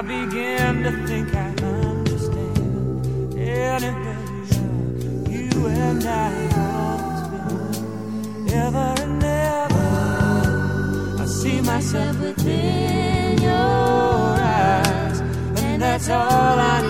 I begin to think I understand anything you and I have always been. Ever and ever, I see myself within your eyes, and that's all I need.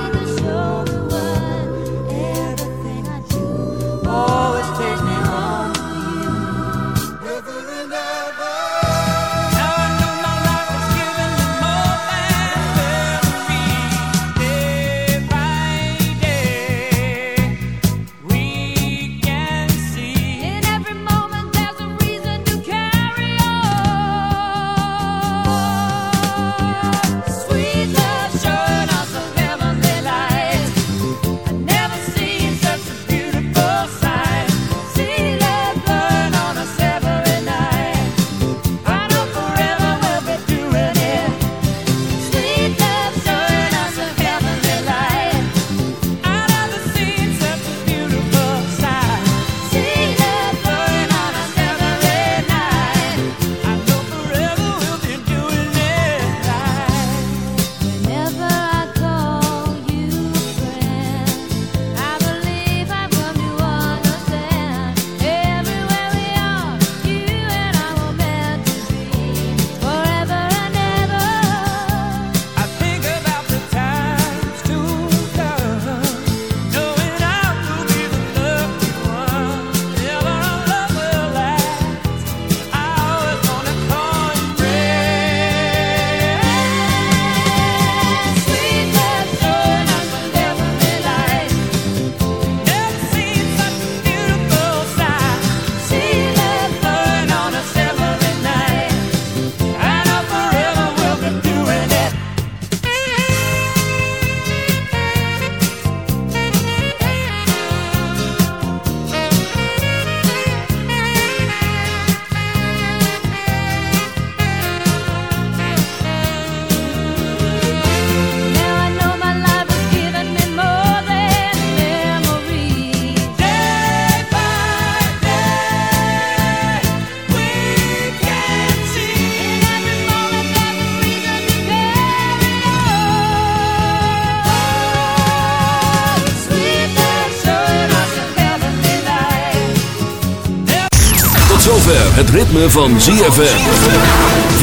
Het ritme van ZFM.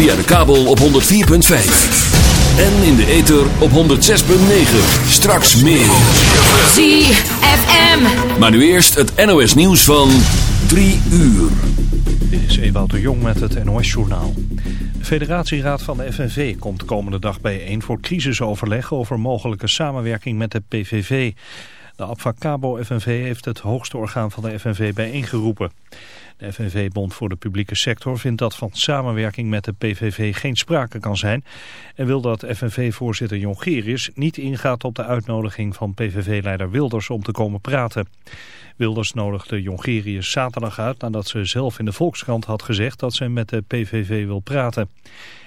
Via de kabel op 104.5. En in de ether op 106.9. Straks meer. ZFM. Maar nu eerst het NOS nieuws van 3 uur. Dit is Ewout de Jong met het NOS journaal. De federatieraad van de FNV komt komende dag bijeen voor crisisoverleg over mogelijke samenwerking met de PVV. De Abfacabo FNV heeft het hoogste orgaan van de FNV bijeengeroepen. De FNV-bond voor de publieke sector vindt dat van samenwerking met de PVV geen sprake kan zijn en wil dat FNV-voorzitter Jongerius niet ingaat op de uitnodiging van PVV-leider Wilders om te komen praten. Wilders nodigde Jongerius zaterdag uit nadat ze zelf in de Volkskrant had gezegd dat ze met de PVV wil praten.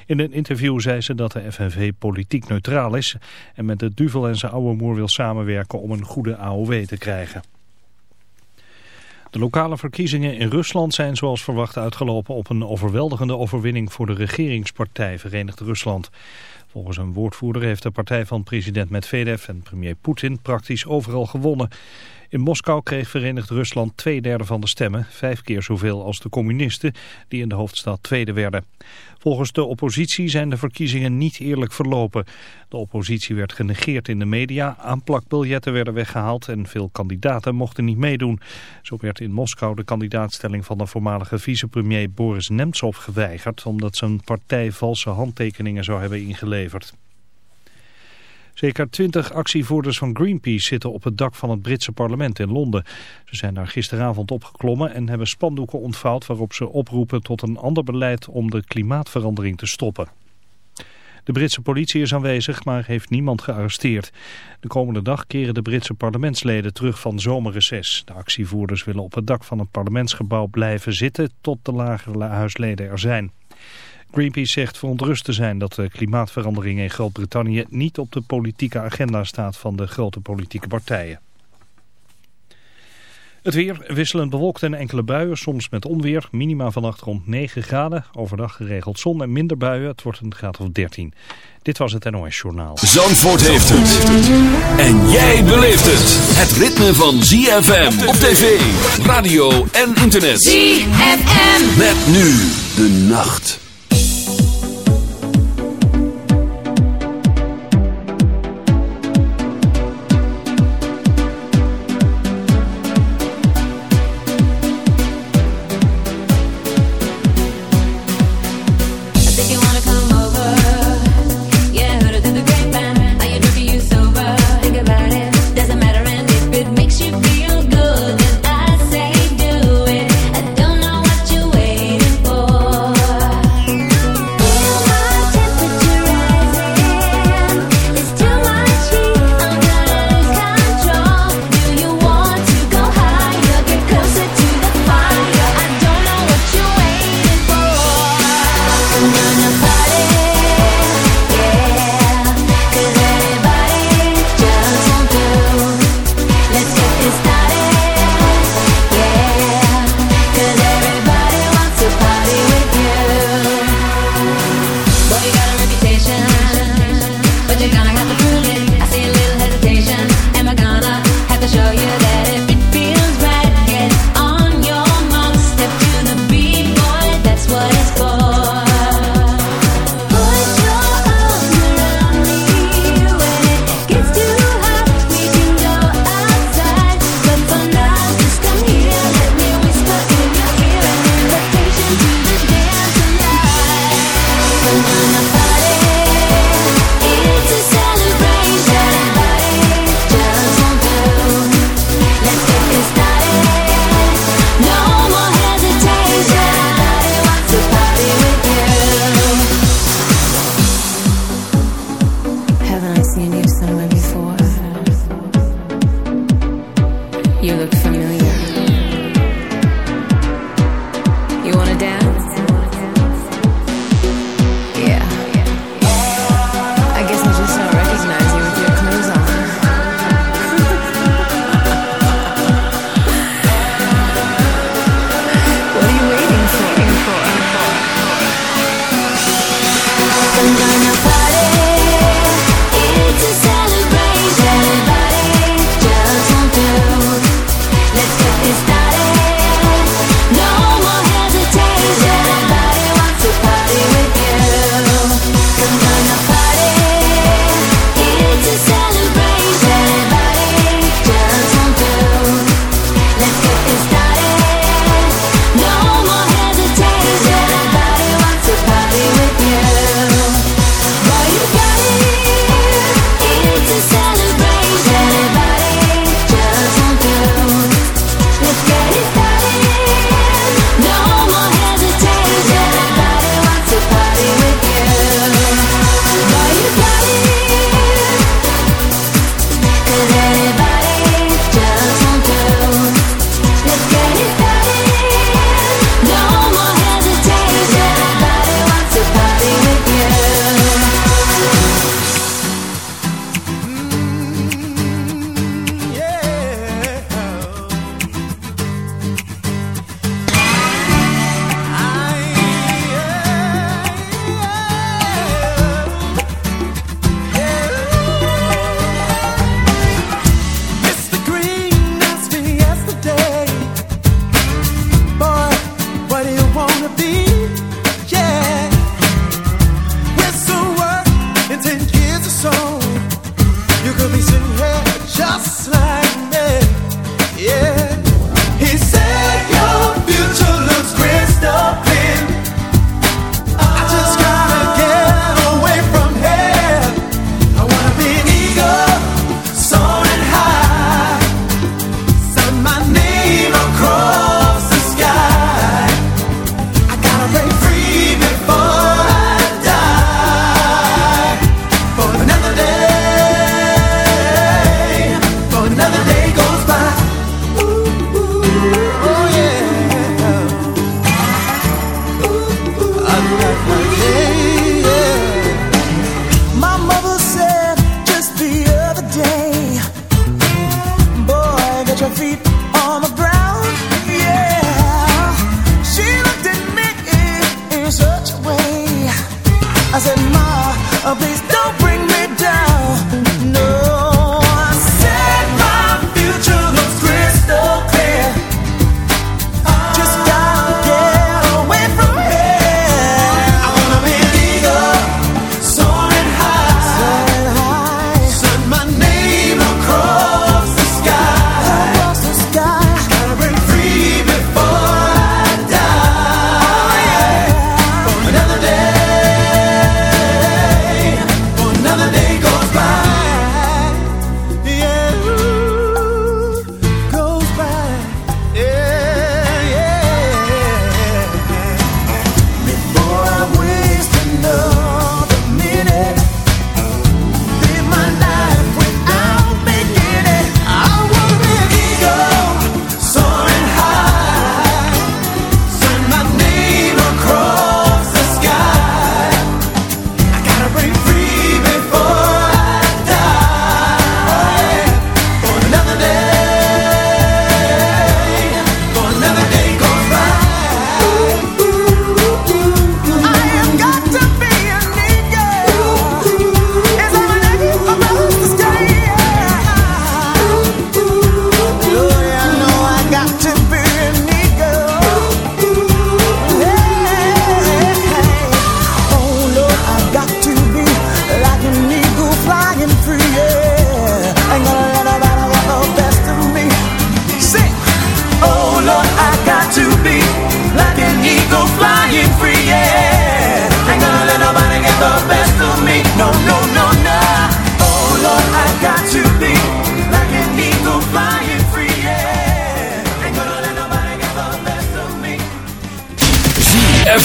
In een interview zei ze dat de FNV politiek neutraal is en met de Duvel en zijn oude moer wil samenwerken om een goede AOW te krijgen. De lokale verkiezingen in Rusland zijn zoals verwacht uitgelopen op een overweldigende overwinning voor de regeringspartij Verenigd Rusland. Volgens een woordvoerder heeft de partij van president Medvedev en premier Poetin praktisch overal gewonnen. In Moskou kreeg Verenigd Rusland twee derde van de stemmen, vijf keer zoveel als de communisten die in de hoofdstad tweede werden. Volgens de oppositie zijn de verkiezingen niet eerlijk verlopen. De oppositie werd genegeerd in de media, aanplakbiljetten werden weggehaald en veel kandidaten mochten niet meedoen. Zo werd in Moskou de kandidaatstelling van de voormalige vicepremier Boris Nemtsov geweigerd omdat zijn partij valse handtekeningen zou hebben ingeleverd. Zeker twintig actievoerders van Greenpeace zitten op het dak van het Britse parlement in Londen. Ze zijn daar gisteravond opgeklommen en hebben spandoeken ontvouwd waarop ze oproepen tot een ander beleid om de klimaatverandering te stoppen. De Britse politie is aanwezig, maar heeft niemand gearresteerd. De komende dag keren de Britse parlementsleden terug van zomerreces. De actievoerders willen op het dak van het parlementsgebouw blijven zitten tot de lagere huisleden er zijn. Greenpeace zegt verontrust te zijn dat de klimaatverandering in Groot-Brittannië niet op de politieke agenda staat van de grote politieke partijen. Het weer wisselend bewolkt en enkele buien, soms met onweer. Minima vannacht rond 9 graden. Overdag geregeld zon en minder buien. Het wordt een graad of 13. Dit was het NOS Journaal. Zandvoort heeft het. En jij beleeft het. Het ritme van ZFM op tv, radio en internet. ZFM. Met nu de nacht.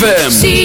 ZFM.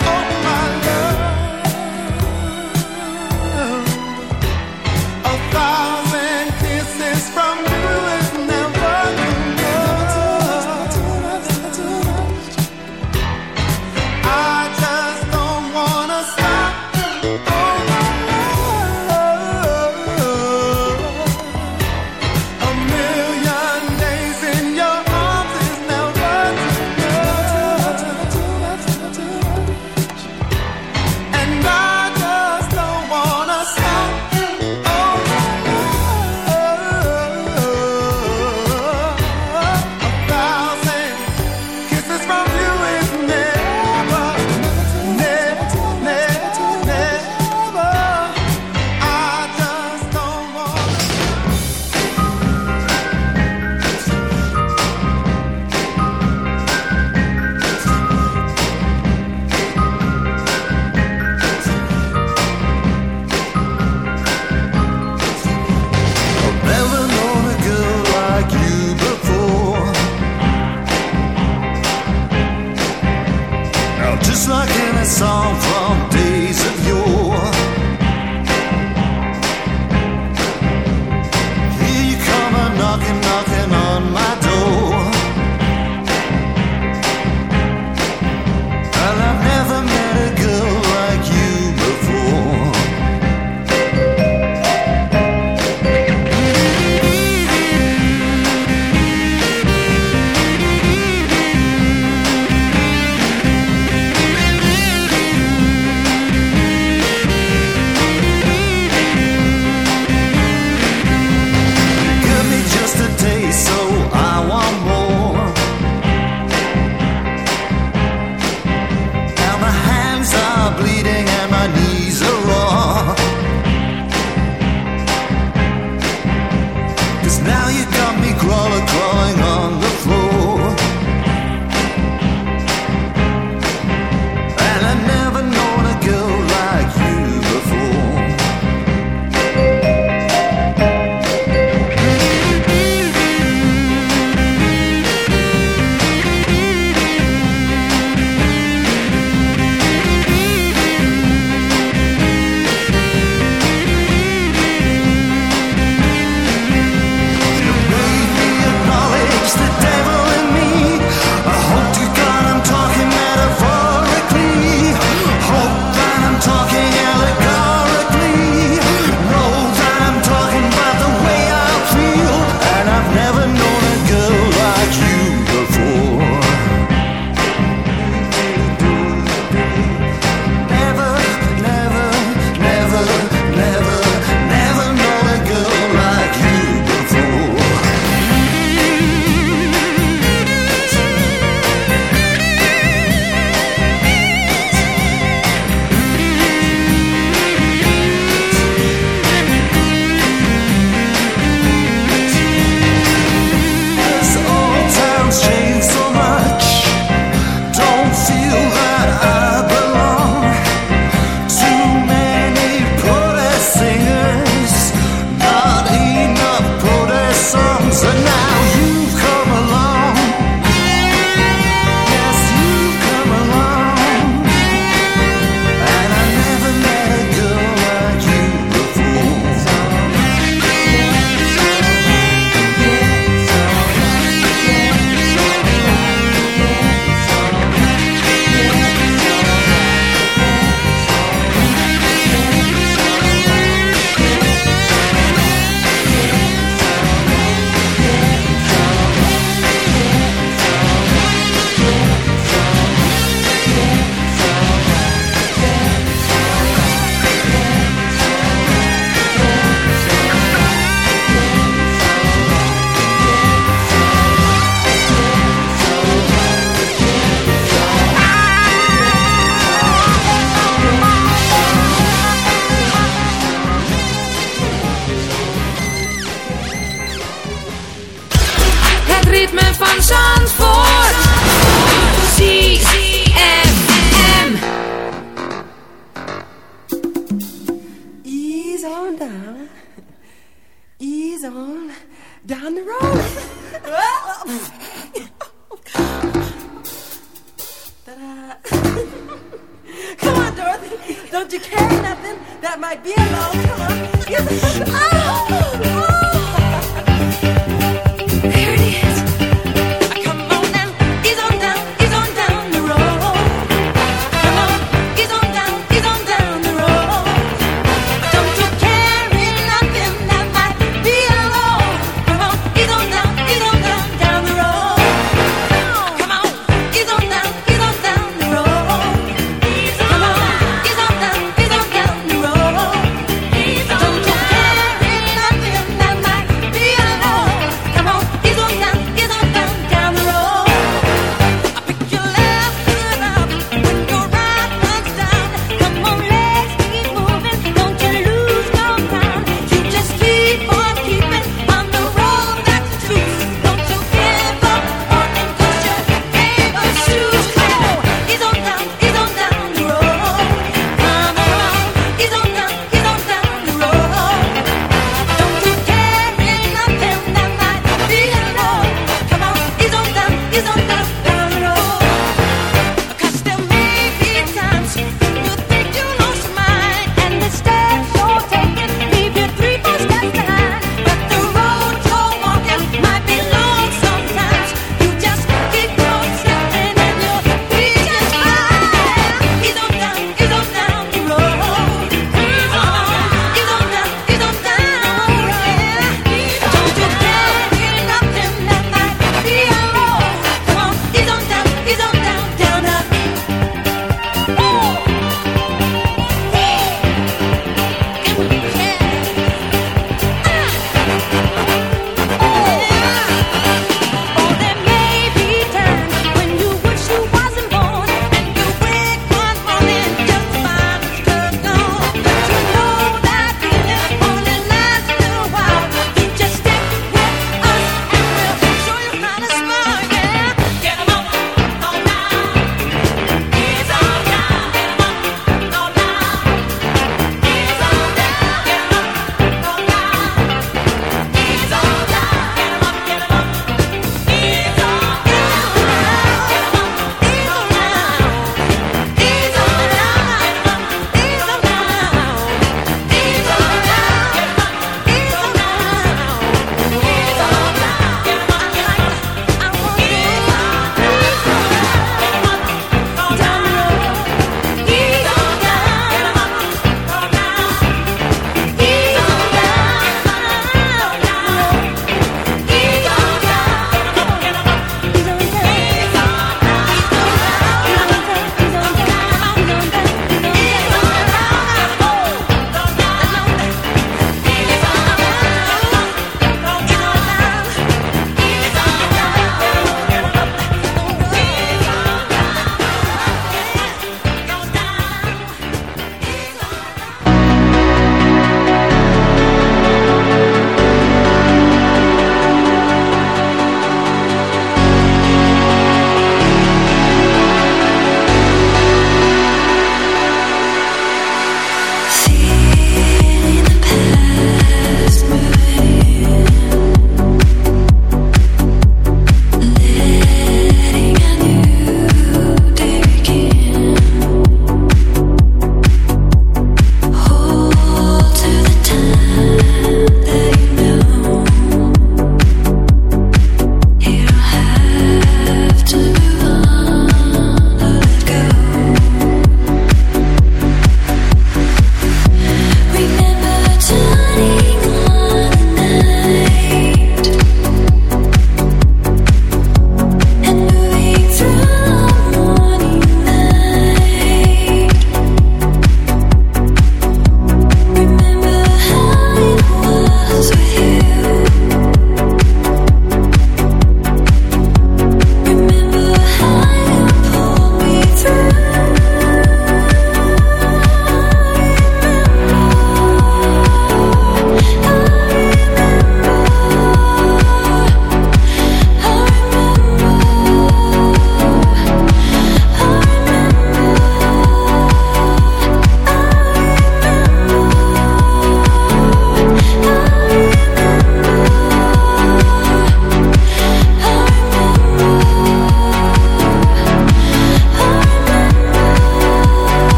Well, ease on down the road. Come on, Dorothy. Don't you carry nothing that might be a long. Come on. oh, oh.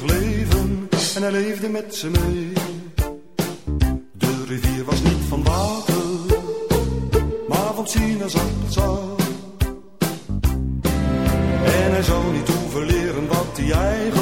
leven en hij leefde met ze mee. De rivier was niet van water, maar van sinaasappelsap. En hij zou niet hoeven leren wat hij eigenlijk